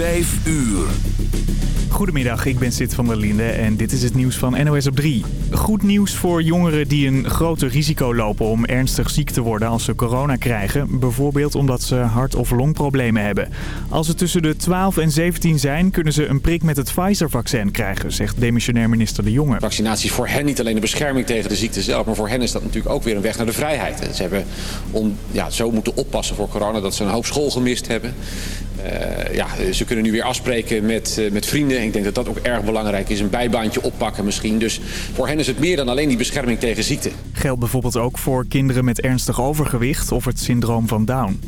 5 uur. Goedemiddag, ik ben Sid van der Linde en dit is het nieuws van NOS op 3. Goed nieuws voor jongeren die een groter risico lopen om ernstig ziek te worden als ze corona krijgen. Bijvoorbeeld omdat ze hart- of longproblemen hebben. Als ze tussen de 12 en 17 zijn, kunnen ze een prik met het Pfizer-vaccin krijgen, zegt demissionair minister De Jonge. Vaccinatie is voor hen niet alleen de bescherming tegen de ziekte zelf, maar voor hen is dat natuurlijk ook weer een weg naar de vrijheid. Ze hebben om, ja, zo moeten oppassen voor corona dat ze een hoop school gemist hebben. Uh, ja, ze kunnen nu weer afspreken met, uh, met vrienden. Ik denk dat dat ook erg belangrijk is. Een bijbaantje oppakken misschien. Dus voor hen is het meer dan alleen die bescherming tegen ziekte. Geldt bijvoorbeeld ook voor kinderen met ernstig overgewicht of het syndroom van Down.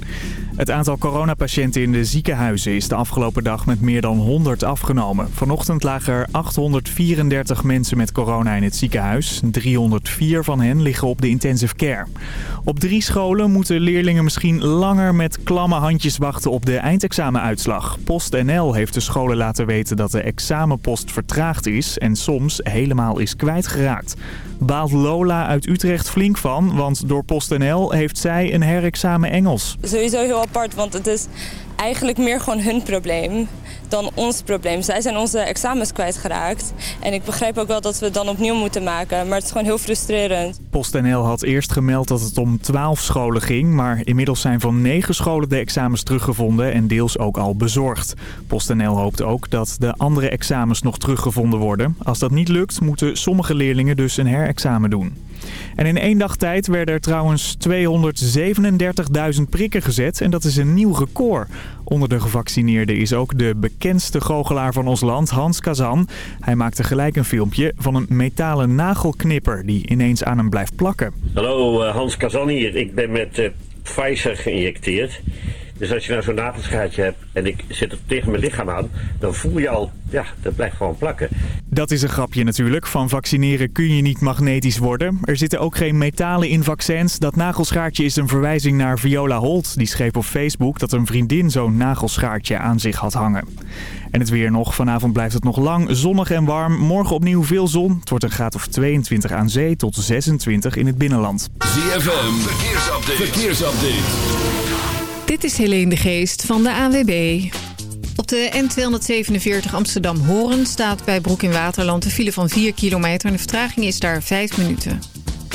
Het aantal coronapatiënten in de ziekenhuizen is de afgelopen dag met meer dan 100 afgenomen. Vanochtend lagen er 834 mensen met corona in het ziekenhuis. 304 van hen liggen op de intensive care. Op drie scholen moeten leerlingen misschien langer met klamme handjes wachten op de eindexamenuitslag. PostNL heeft de scholen laten weten dat de examenpost vertraagd is en soms helemaal is kwijtgeraakt. Baalt Lola uit Utrecht flink van, want door PostNL heeft zij een herexamen Engels. Sowieso heel apart, want het is eigenlijk meer gewoon hun probleem dan ons probleem. Zij zijn onze examens kwijtgeraakt. En ik begrijp ook wel dat we het dan opnieuw moeten maken. Maar het is gewoon heel frustrerend. PostNL had eerst gemeld dat het om 12 scholen ging. Maar inmiddels zijn van 9 scholen de examens teruggevonden en deels ook al bezorgd. PostNL hoopt ook dat de andere examens nog teruggevonden worden. Als dat niet lukt, moeten sommige leerlingen dus een herexamen doen. En in één dag tijd werden er trouwens 237.000 prikken gezet en dat is een nieuw record. Onder de gevaccineerden is ook de bekendste goochelaar van ons land, Hans Kazan. Hij maakte gelijk een filmpje van een metalen nagelknipper die ineens aan hem blijft plakken. Hallo, Hans Kazan hier. Ik ben met uh, Pfizer geïnjecteerd. Dus als je nou zo'n nagelschaartje hebt en ik zit er tegen mijn lichaam aan, dan voel je al, ja, dat blijft gewoon plakken. Dat is een grapje natuurlijk. Van vaccineren kun je niet magnetisch worden. Er zitten ook geen metalen in vaccins. Dat nagelschaartje is een verwijzing naar Viola Holt. Die schreef op Facebook dat een vriendin zo'n nagelschaartje aan zich had hangen. En het weer nog. Vanavond blijft het nog lang zonnig en warm. Morgen opnieuw veel zon. Het wordt een graad of 22 aan zee tot 26 in het binnenland. ZFM, verkeersupdate. verkeersupdate. Dit is Helene de Geest van de AWB. Op de N247 Amsterdam-Horen staat bij Broek in Waterland een file van 4 kilometer... en de vertraging is daar 5 minuten.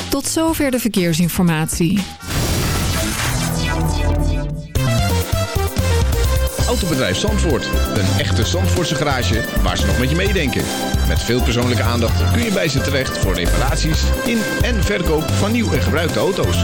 Tot zover de verkeersinformatie. Autobedrijf Zandvoort. Een echte Zandvoortse garage waar ze nog met je meedenken. Met veel persoonlijke aandacht kun je bij ze terecht voor reparaties in en verkoop van nieuw en gebruikte auto's.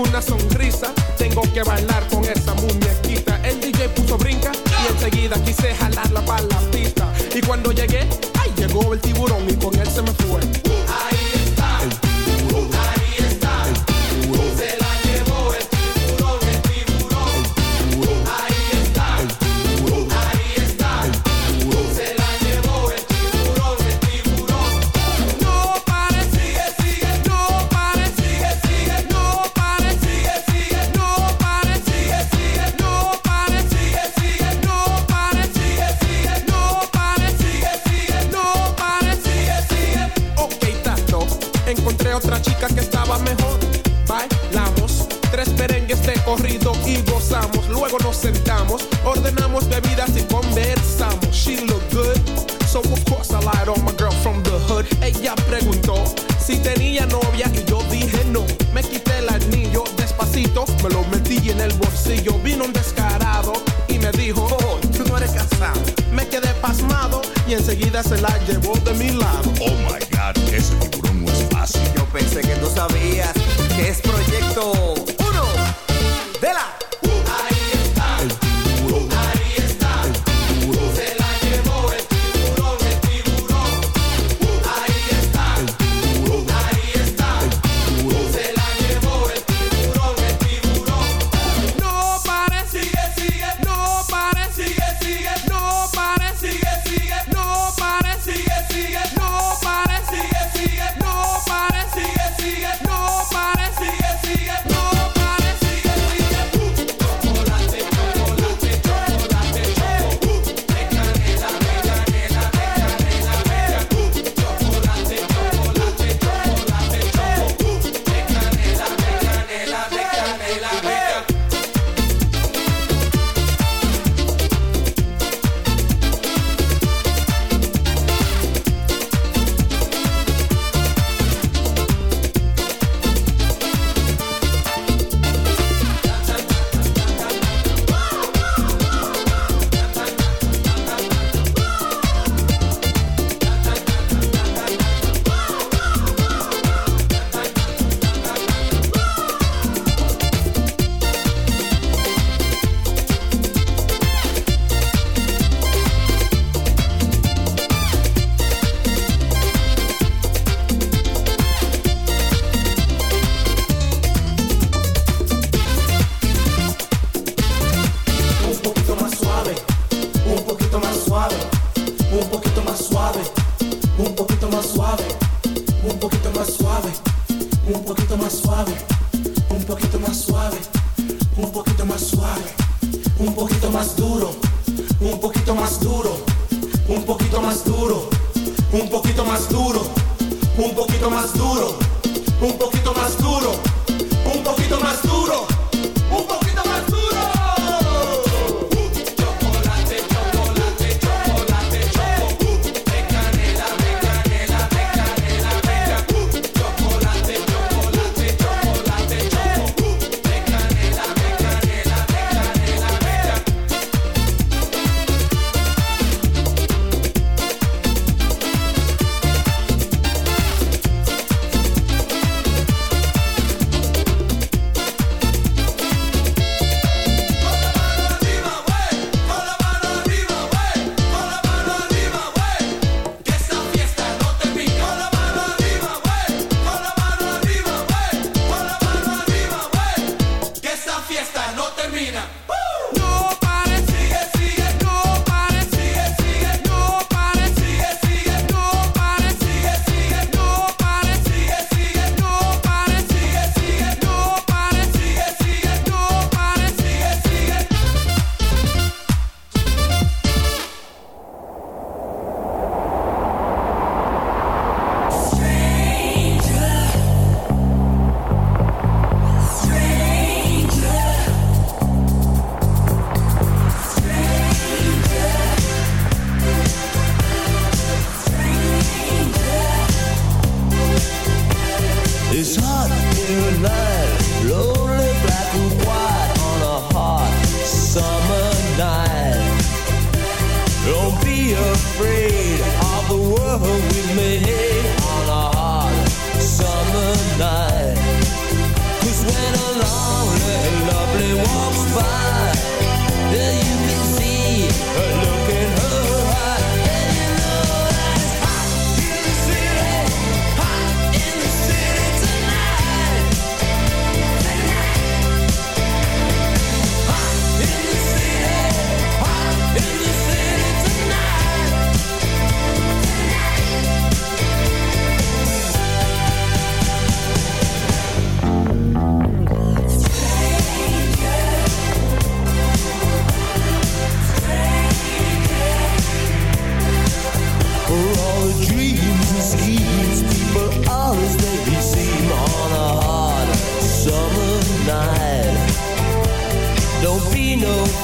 una sonrisa. Tengo que bailar con esa muñequita. El DJ puso brinca y enseguida quise jalarla para la pista. Y cuando llegué, ahí llegó el tiburón y con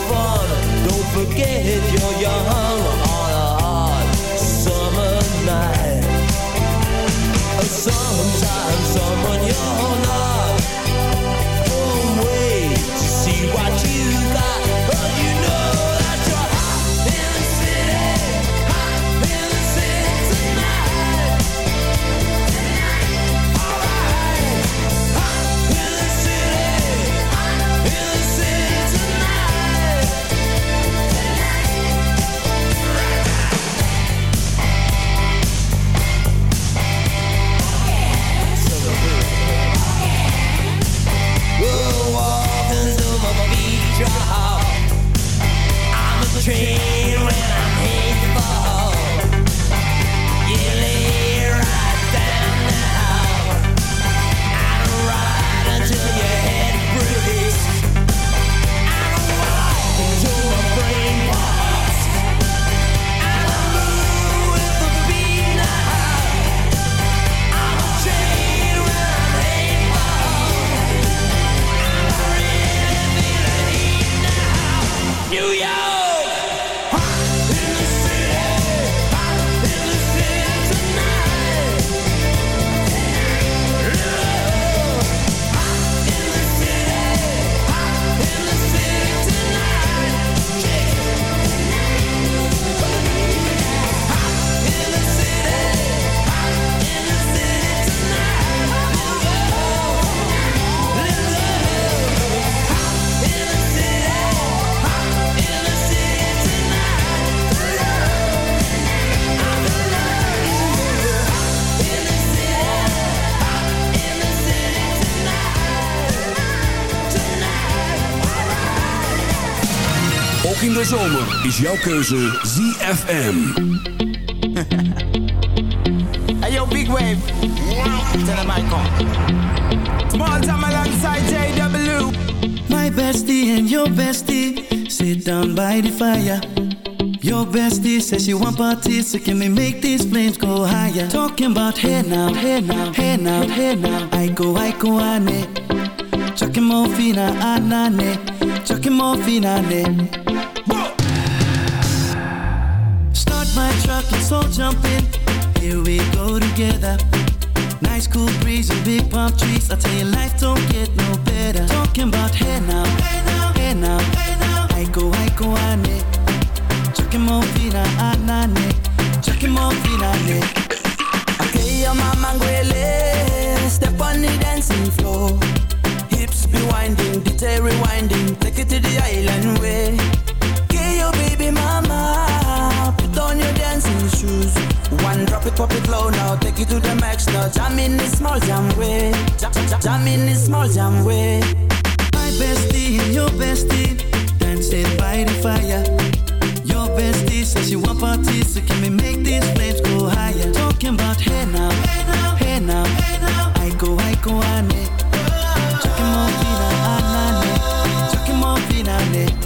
fun. Don't forget you're young on a hot summer night. Sometimes someone you're not. zomer is jouw keuze ZFM. hey yo, big wave. Tell I come. Small time alongside JW. My bestie and your bestie sit down by the fire. Your bestie says you want parties, so can we make these flames go higher? Talking about hey now, hey now, hey now, hey now. I go, I go, I ne. Chucking more fina, him Chucking more fina, ne. Let's all jump in. Here we go together. Nice cool breeze and big palm trees. I tell you, life don't get no better. Talking about hey now, hey now, hey now, hey now. I go, I go, ane. Chakimo fina anane Chakimo fina ne Okay, your mama ngwele Step on the dancing floor Hips be winding, detail rewinding Take it to the island way Okay, your baby mama Put on your dancing shoes One drop it, pop it low now Take it to the max now Jam in this small jam way Jam, jam, jam in this small jam way My bestie and your bestie Dancing by the fire Your bestie says she want parties, so can we make these flames go higher? Talking about hey now, hey now, hey now, hey now. I go, I go, ane. Chucking more fina, anane. Chucking more fina, ne. Let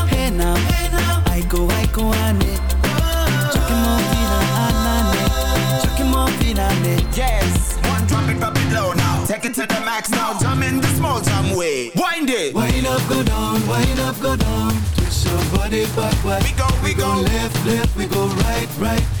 now, now go, I go, ane. Chucking more anane. Chucking more ane. Yes, one drop it, drop it low now. Take it to the max now. Jump in the small jam way. Wind it. Wind up, go down, wind up, go down. Twist your body backward. We go, we, we go. go. left, left, we go right, right.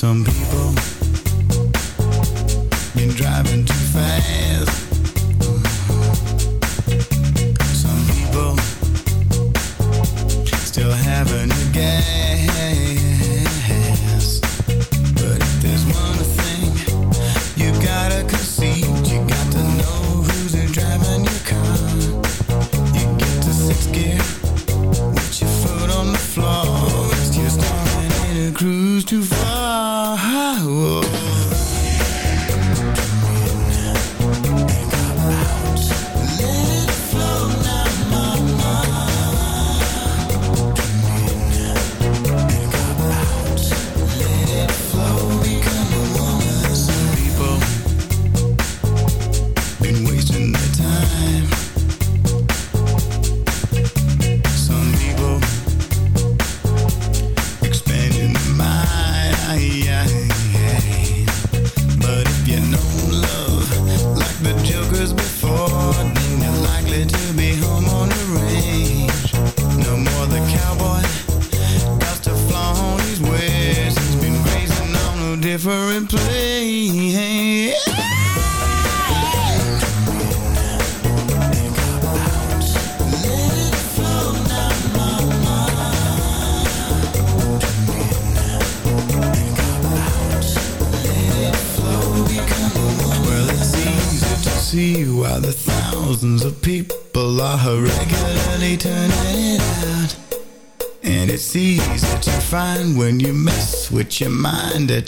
Some people.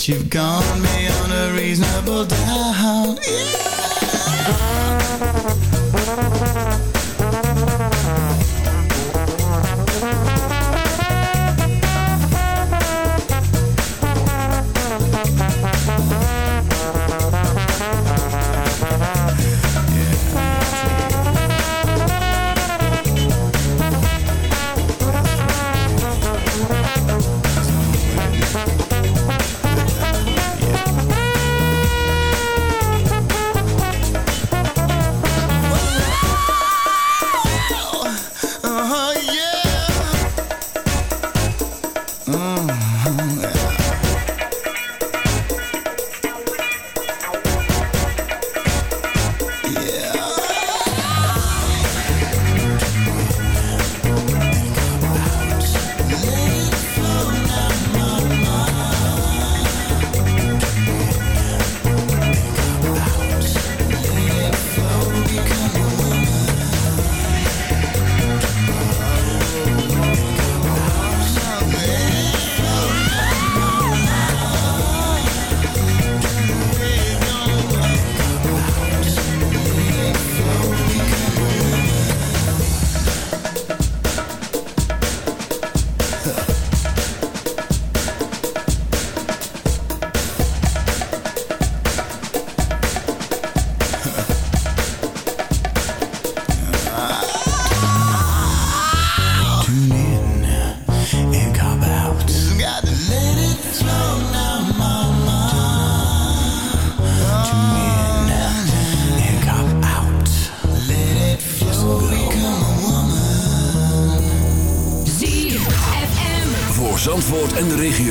You've gone beyond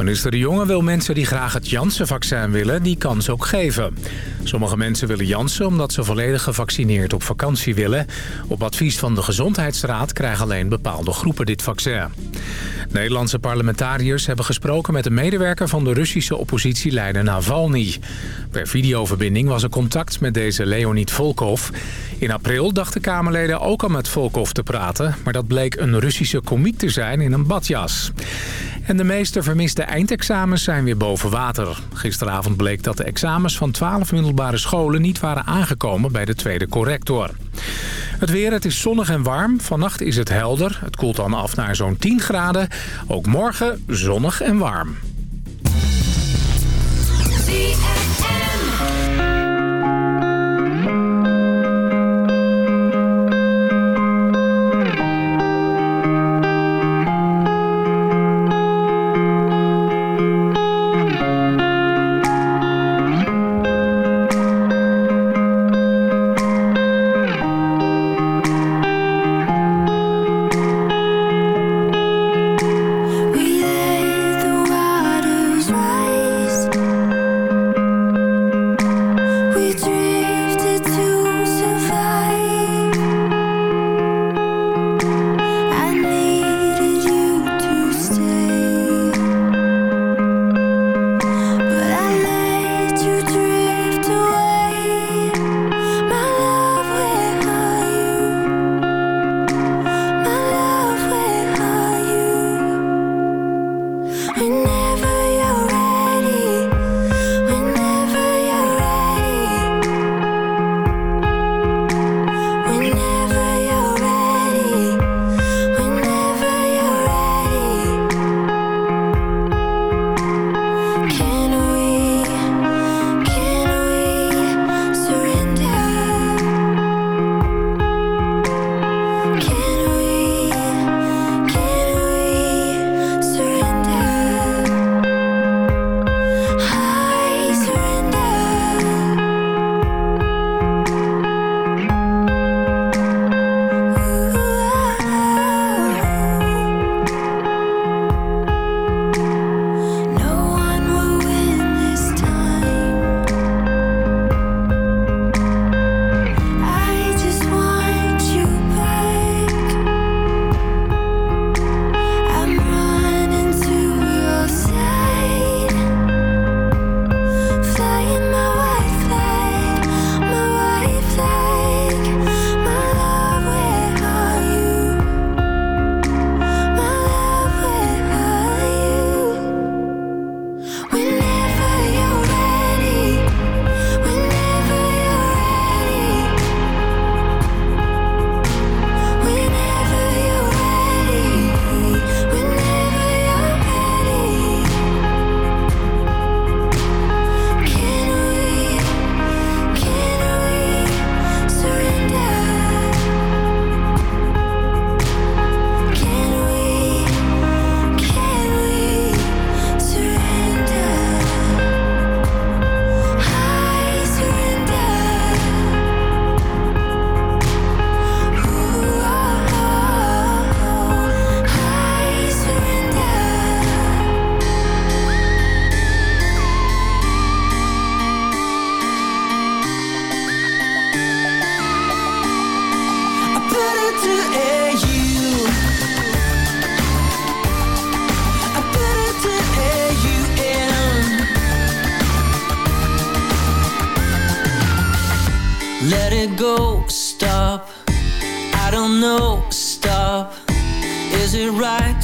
Minister De Jonge wil mensen die graag het Janssen-vaccin willen, die kans ook geven. Sommige mensen willen Janssen omdat ze volledig gevaccineerd op vakantie willen. Op advies van de Gezondheidsraad krijgen alleen bepaalde groepen dit vaccin. Nederlandse parlementariërs hebben gesproken met een medewerker van de Russische oppositieleider Navalny. Per videoverbinding was er contact met deze Leonid Volkov. In april dachten Kamerleden ook al met Volkov te praten... maar dat bleek een Russische komiek te zijn in een badjas. En de meeste vermiste eindexamens zijn weer boven water. Gisteravond bleek dat de examens van 12 middelbare scholen niet waren aangekomen bij de tweede corrector. Het weer, het is zonnig en warm. Vannacht is het helder. Het koelt dan af naar zo'n 10 graden. Ook morgen zonnig en warm.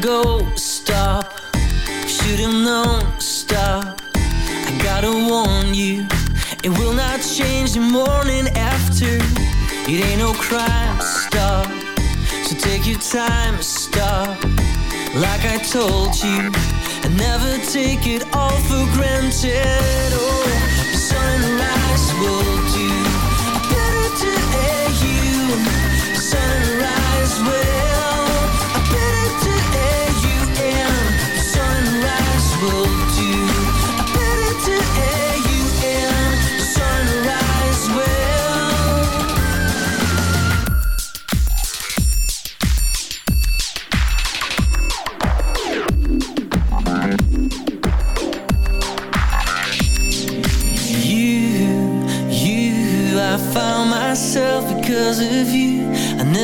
go, stop. Should've known, stop. I gotta warn you, it will not change the morning after. It ain't no crime, stop. So take your time, stop. Like I told you, and never take it all for granted. Oh, sunrise will do.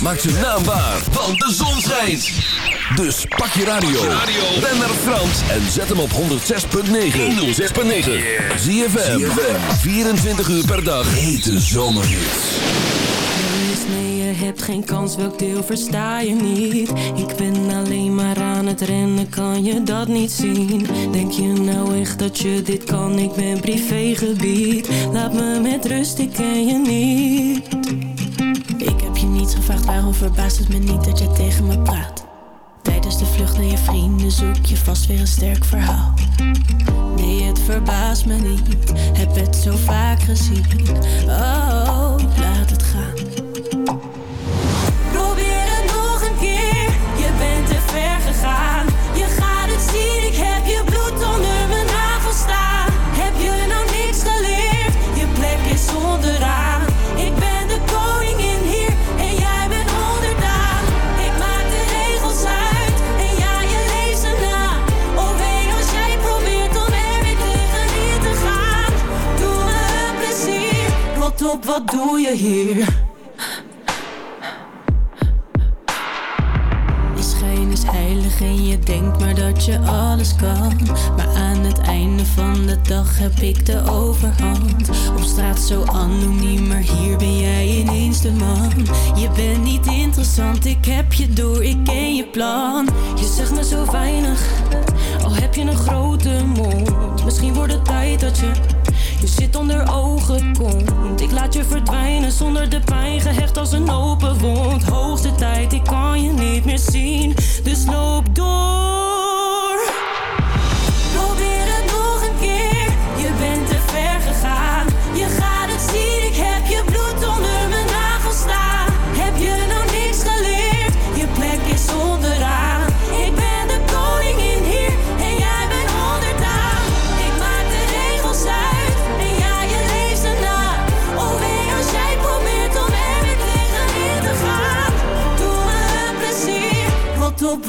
maakt zijn naam waar, want de zon schijnt. Dus pak je radio, ben naar Frans en zet hem op 106.9. 106.9. Zie je 24 uur per dag. Hete zomerhits. Nee, je hebt geen kans, welk deel versta je niet? Ik ben alleen maar aan het rennen, kan je dat niet zien? Denk je nou echt dat je dit kan? Ik ben privégebied. Laat me met rust, ik ken je niet waarom verbaast het me niet dat jij tegen me praat? Tijdens de vlucht naar je vrienden zoek je vast weer een sterk verhaal. Nee, het verbaast me niet, heb het zo vaak gezien. Oh, Je bent niet interessant, ik heb je door, ik ken je plan Je zegt me zo weinig, al heb je een grote mond Misschien wordt het tijd dat je je zit onder ogen komt. Ik laat je verdwijnen zonder de pijn gehecht als een open wond. Hoogste tijd, ik kan je niet meer zien. Dus loop door.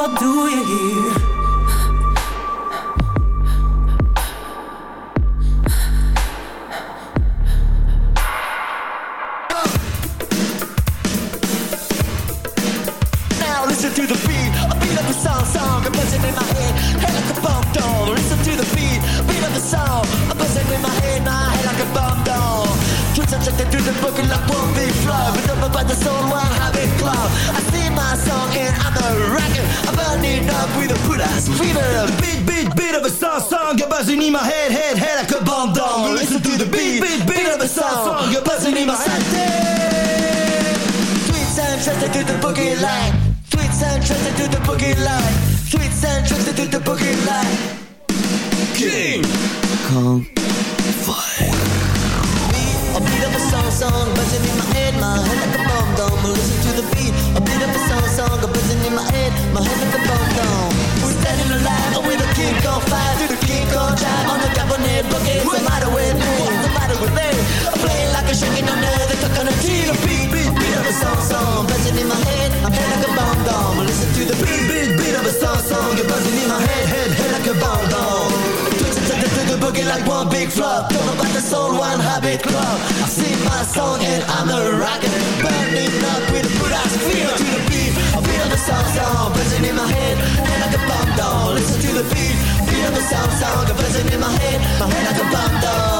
wat doe je hier? Now listen to the beat, a beat of a song, song, a buzzing in my head, head like a bomb. Listen to the beat, beat of a song, a buzzing in my head, my head like a bomb doll. Twitch subjected to the boogie like one big flow, but up by the soul, one habit club. Sing my song and I'm a burning up with a put ass fever. Beat, bit, bit of a song, song. You're buzzing in my head, head, head like a bomb doll. Listen to the beat, beat, beat of a song, song. You're buzzing in my head. Sweet sound, trusted to the boogie line. Sweet sound, trusted to the boogie line. Sweet sound, trusted to the boogie line. King Kong Fire. Beat, A beat of a song, song, buzzing in my head, my head like a bomb dome. Listen to the beat, my head like a bomb dome. We're standing alive with a king on fire, through the king on drive on the cabinet boogie. What's the matter with me? What's the matter with me? I'm playing like a shaking under the coconut tree. The beat, beat, beat of a song, song, buzzing in my head, my head like a bomb dome. Listen to the beat, beat, beat of a song, song, you're buzzing in my head, head, head like a bomb dome. The, boogie like one big flop. Don't know about the soul, one habit club. I sing my song and I'm a rocker, burning up with ass feel to the beat. Beat of a song, song, buzzing in my head, head like a bomb dome. Listen to the beat, of a song, song, buzzing in my head, my head like a bomb dome.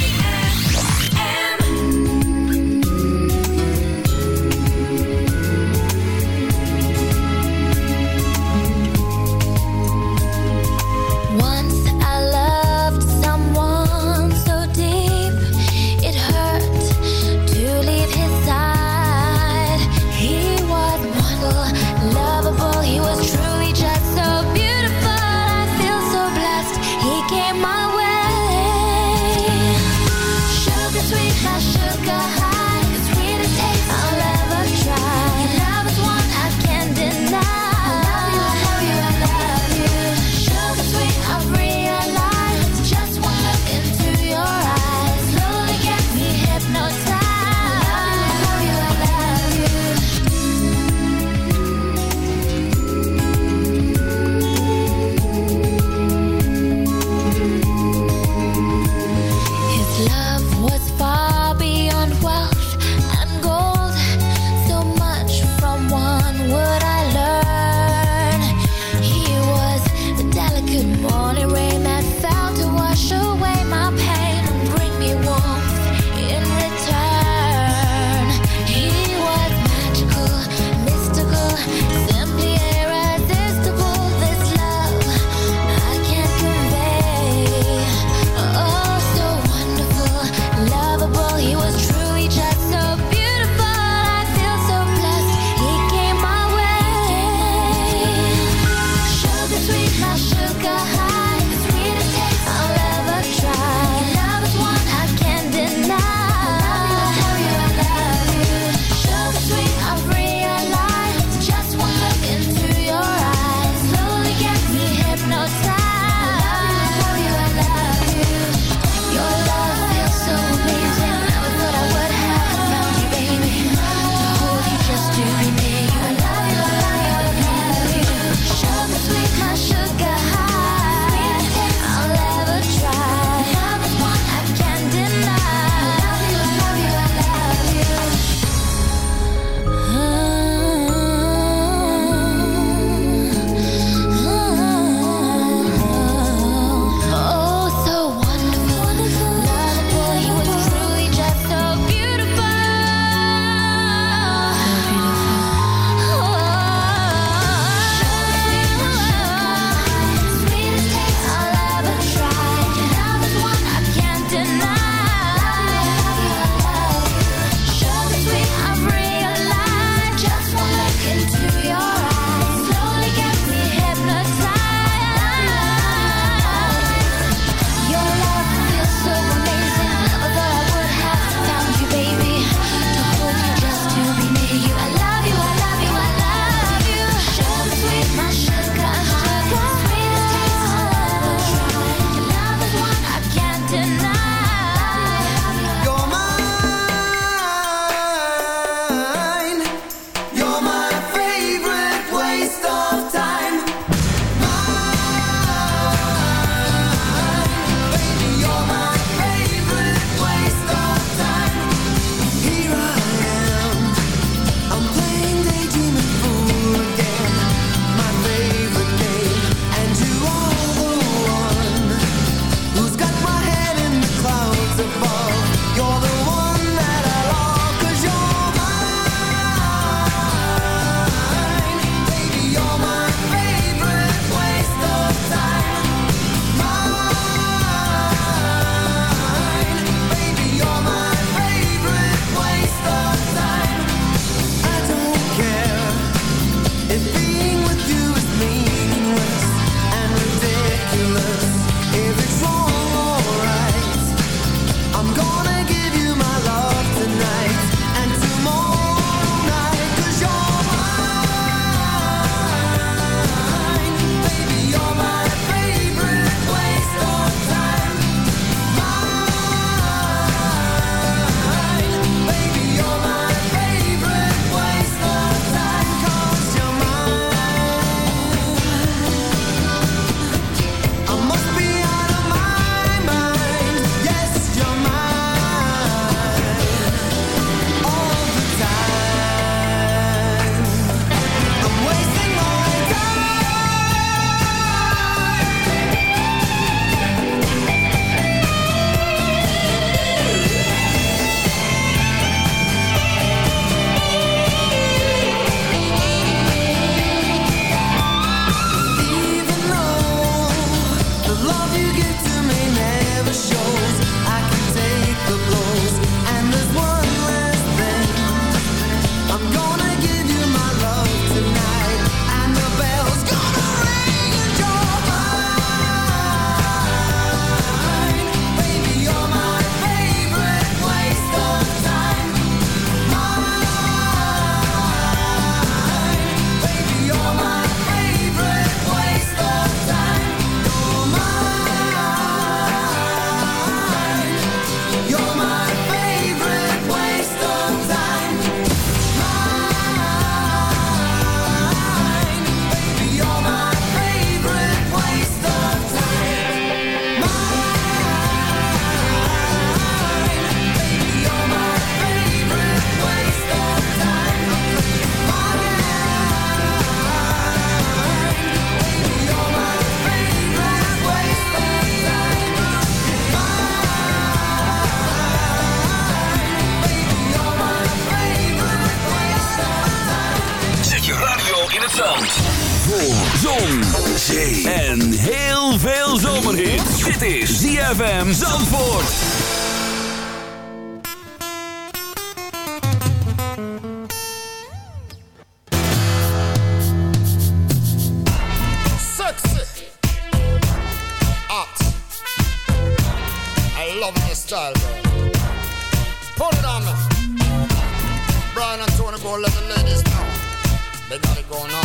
They got it going on.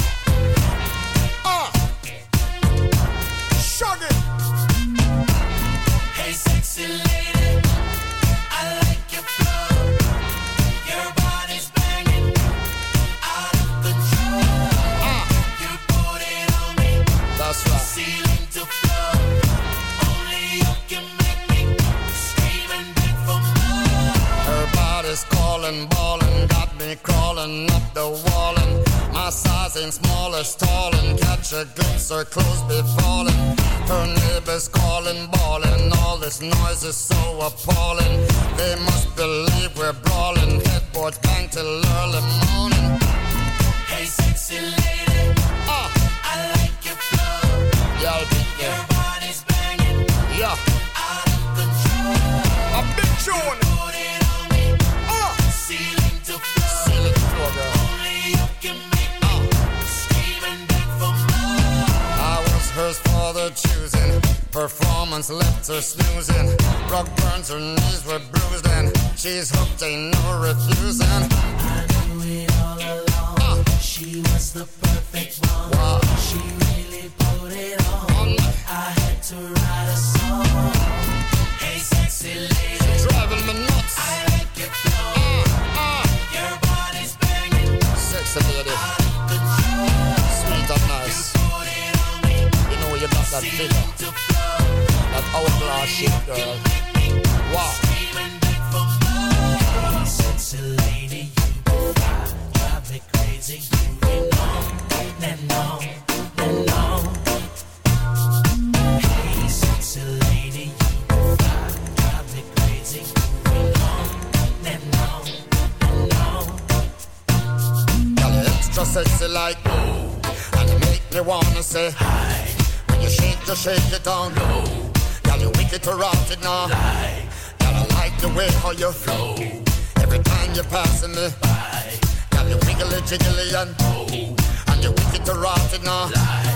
her clothes be falling. Her neighbors calling, bawling. All this noise is so appalling. feel like oh, and you make me wanna say hi. When you shake, just shake it down low. Girl, you wicked to rot it now. Lie. Girl, I like the way how you flow. Every time you're passing me by, girl, you wiggly jiggly and oh, and you wicked to rot it now. Lie.